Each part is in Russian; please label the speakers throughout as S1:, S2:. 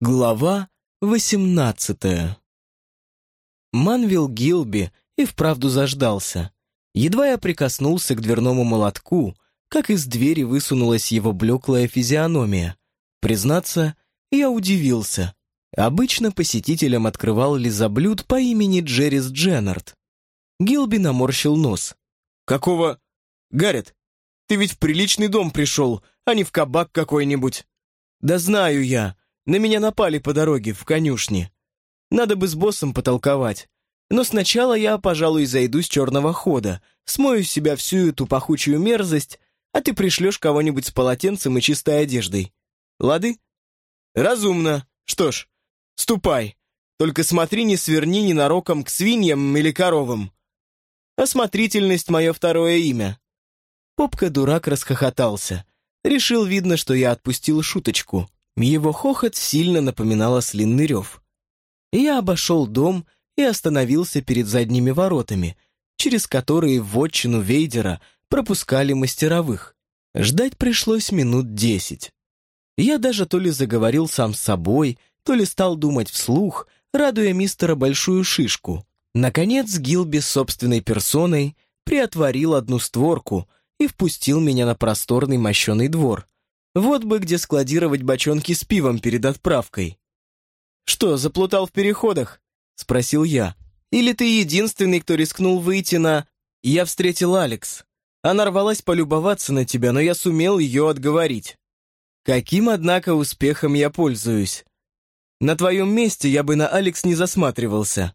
S1: Глава восемнадцатая Манвил Гилби и вправду заждался. Едва я прикоснулся к дверному молотку, как из двери высунулась его блеклая физиономия. Признаться, я удивился. Обычно посетителям открывал лизоблюд по имени Джеррис Дженнард. Гилби наморщил нос.
S2: «Какого? Гаррет, ты ведь в приличный дом пришел, а не в кабак какой-нибудь».
S1: «Да знаю я. На меня напали по дороге, в конюшне. Надо бы с боссом потолковать. Но сначала я, пожалуй, зайду с черного хода, смою с себя всю эту пахучую мерзость, а ты пришлешь кого-нибудь с полотенцем и чистой одеждой. Лады?
S2: Разумно. Что ж, ступай. Только смотри, не сверни ненароком к свиньям или коровам.
S1: Осмотрительность — мое второе имя. Попка-дурак расхохотался. Решил, видно, что я отпустил шуточку. Его хохот сильно напоминал ослинный рев. Я обошел дом и остановился перед задними воротами, через которые в отчину Вейдера пропускали мастеровых. Ждать пришлось минут десять. Я даже то ли заговорил сам с собой, то ли стал думать вслух, радуя мистера большую шишку. Наконец Гилби собственной персоной приотворил одну створку и впустил меня на просторный мощеный двор — вот бы где складировать бочонки с пивом перед отправкой. «Что, заплутал в переходах?» — спросил я. «Или ты единственный, кто рискнул выйти на...» Я встретил Алекс. Она рвалась полюбоваться на тебя, но я сумел ее отговорить. Каким, однако, успехом я пользуюсь? На твоем месте я бы на Алекс не засматривался.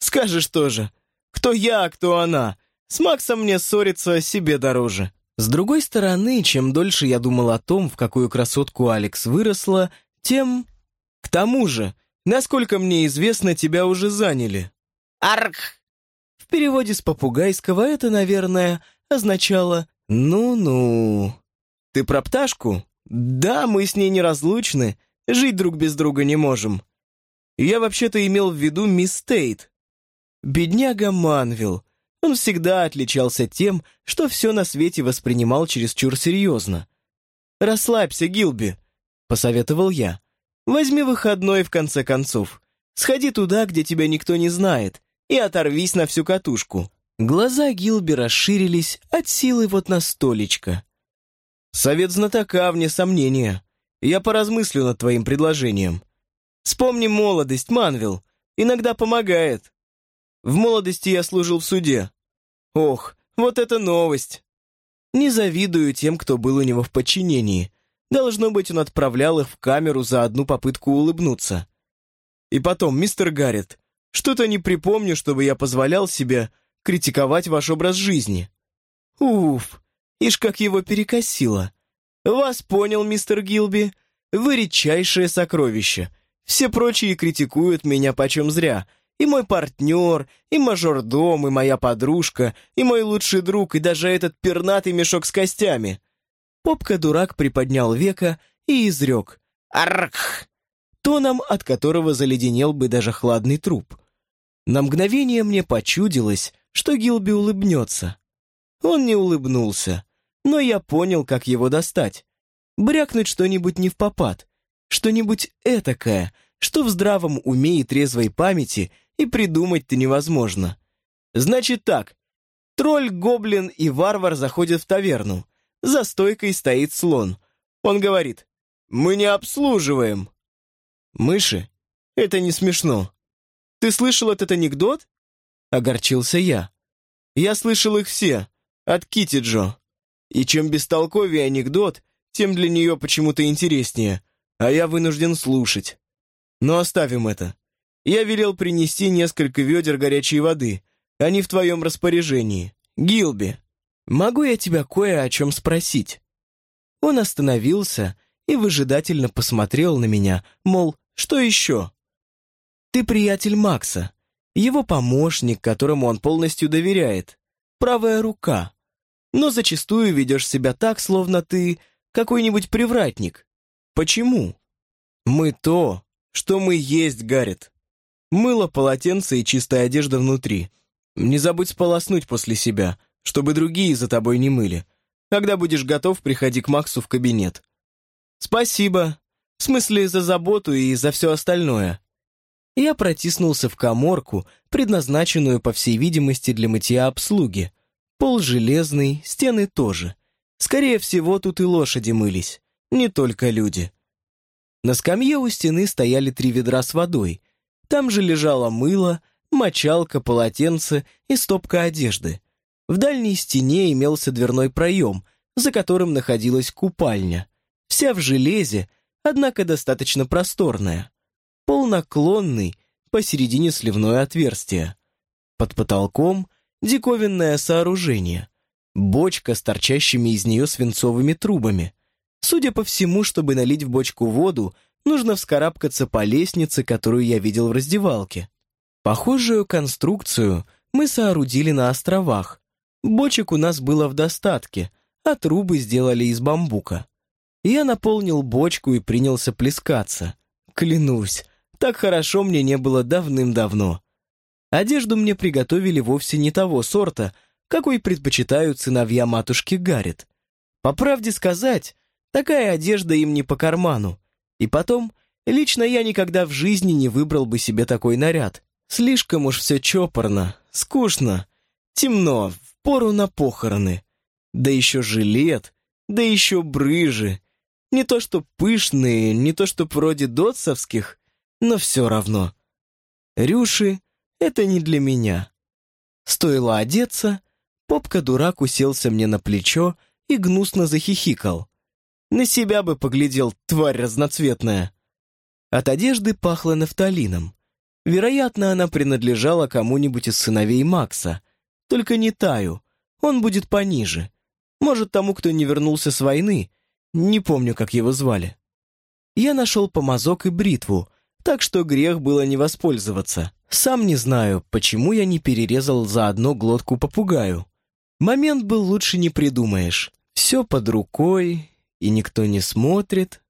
S1: Скажешь тоже, кто я, а кто она. С Максом мне ссориться себе дороже. С другой стороны, чем дольше я думал о том, в какую красотку Алекс выросла, тем... К тому же, насколько мне известно, тебя уже заняли.
S2: Арк!
S1: В переводе с попугайского это, наверное, означало «ну-ну». Ты про пташку? Да, мы с ней неразлучны, жить друг без друга не можем. Я вообще-то имел в виду мисс Тейт. Бедняга Манвилл, он всегда отличался тем, что все на свете воспринимал чересчур серьезно. «Расслабься, Гилби», — посоветовал я. «Возьми выходной, в конце концов. Сходи туда, где тебя никто не знает, и оторвись на всю катушку». Глаза Гилби расширились от силы вот на столечко. «Совет знатока, вне сомнения. Я поразмыслю над твоим предложением. Вспомни молодость, Манвил. Иногда помогает. В молодости я служил в суде. Ох, вот это новость! Не завидую тем, кто был у него в подчинении. Должно быть, он отправлял их в камеру за одну попытку улыбнуться. И потом, мистер Гаррет, что-то не припомню, чтобы я позволял себе критиковать ваш образ жизни. Уф, ишь как его перекосило. Вас понял, мистер Гилби. Вы редчайшее сокровище. Все прочие критикуют меня почем зря — и мой партнер, и мажордом, и моя подружка, и мой лучший друг, и даже этот пернатый мешок с костями. Попка-дурак приподнял века и изрек «Арх!» тоном, от которого заледенел бы даже хладный труп. На мгновение мне почудилось, что Гилби улыбнется. Он не улыбнулся, но я понял, как его достать. Брякнуть что-нибудь не в попад, что-нибудь этакое, что в здравом уме и трезвой памяти — и придумать-то невозможно. Значит так, тролль, гоблин и варвар заходят в таверну. За стойкой стоит слон. Он говорит, «Мы не обслуживаем». «Мыши? Это не смешно. Ты слышал этот анекдот?» Огорчился я. «Я слышал их все, от Кити Джо. И чем бестолковее анекдот, тем для нее почему-то интереснее, а я вынужден слушать. Но оставим это. Я велел принести несколько ведер горячей воды. Они в твоем распоряжении. Гилби, могу я тебя кое о чем спросить?» Он остановился и выжидательно посмотрел на меня, мол, что еще? «Ты приятель Макса, его помощник, которому он полностью доверяет, правая рука, но зачастую ведешь себя так, словно ты какой-нибудь привратник. Почему?» «Мы то, что мы есть, Гаррет. Мыло, полотенце и чистая одежда внутри. Не забудь сполоснуть после себя, чтобы другие за тобой не мыли. Когда будешь готов, приходи к Максу в кабинет. Спасибо. В смысле, за заботу и за все остальное. Я протиснулся в коморку, предназначенную, по всей видимости, для мытья обслуги. Пол железный, стены тоже. Скорее всего, тут и лошади мылись, не только люди. На скамье у стены стояли три ведра с водой. Там же лежало мыло, мочалка, полотенце и стопка одежды. В дальней стене имелся дверной проем, за которым находилась купальня. Вся в железе, однако достаточно просторная. Пол наклонный, посередине сливное отверстие. Под потолком диковинное сооружение. Бочка с торчащими из нее свинцовыми трубами. Судя по всему, чтобы налить в бочку воду, нужно вскарабкаться по лестнице, которую я видел в раздевалке. Похожую конструкцию мы соорудили на островах. Бочек у нас было в достатке, а трубы сделали из бамбука. Я наполнил бочку и принялся плескаться. Клянусь, так хорошо мне не было давным-давно. Одежду мне приготовили вовсе не того сорта, какой предпочитают сыновья матушки Гаррет. По правде сказать, такая одежда им не по карману. И потом, лично я никогда в жизни не выбрал бы себе такой наряд. Слишком уж все чопорно, скучно, темно, впору на похороны. Да еще жилет, да еще брыжи. Не то что пышные, не то что вроде дотсовских, но все равно. Рюши — это не для меня. Стоило одеться, попка-дурак уселся мне на плечо и гнусно захихикал. На себя бы поглядел, тварь разноцветная. От одежды пахло нафталином. Вероятно, она принадлежала кому-нибудь из сыновей Макса. Только не Таю, он будет пониже. Может, тому, кто не вернулся с войны. Не помню, как его звали. Я нашел помазок и бритву, так что грех было не воспользоваться. Сам не знаю, почему я не перерезал заодно глотку попугаю. Момент был лучше не придумаешь. Все под рукой, и никто не смотрит.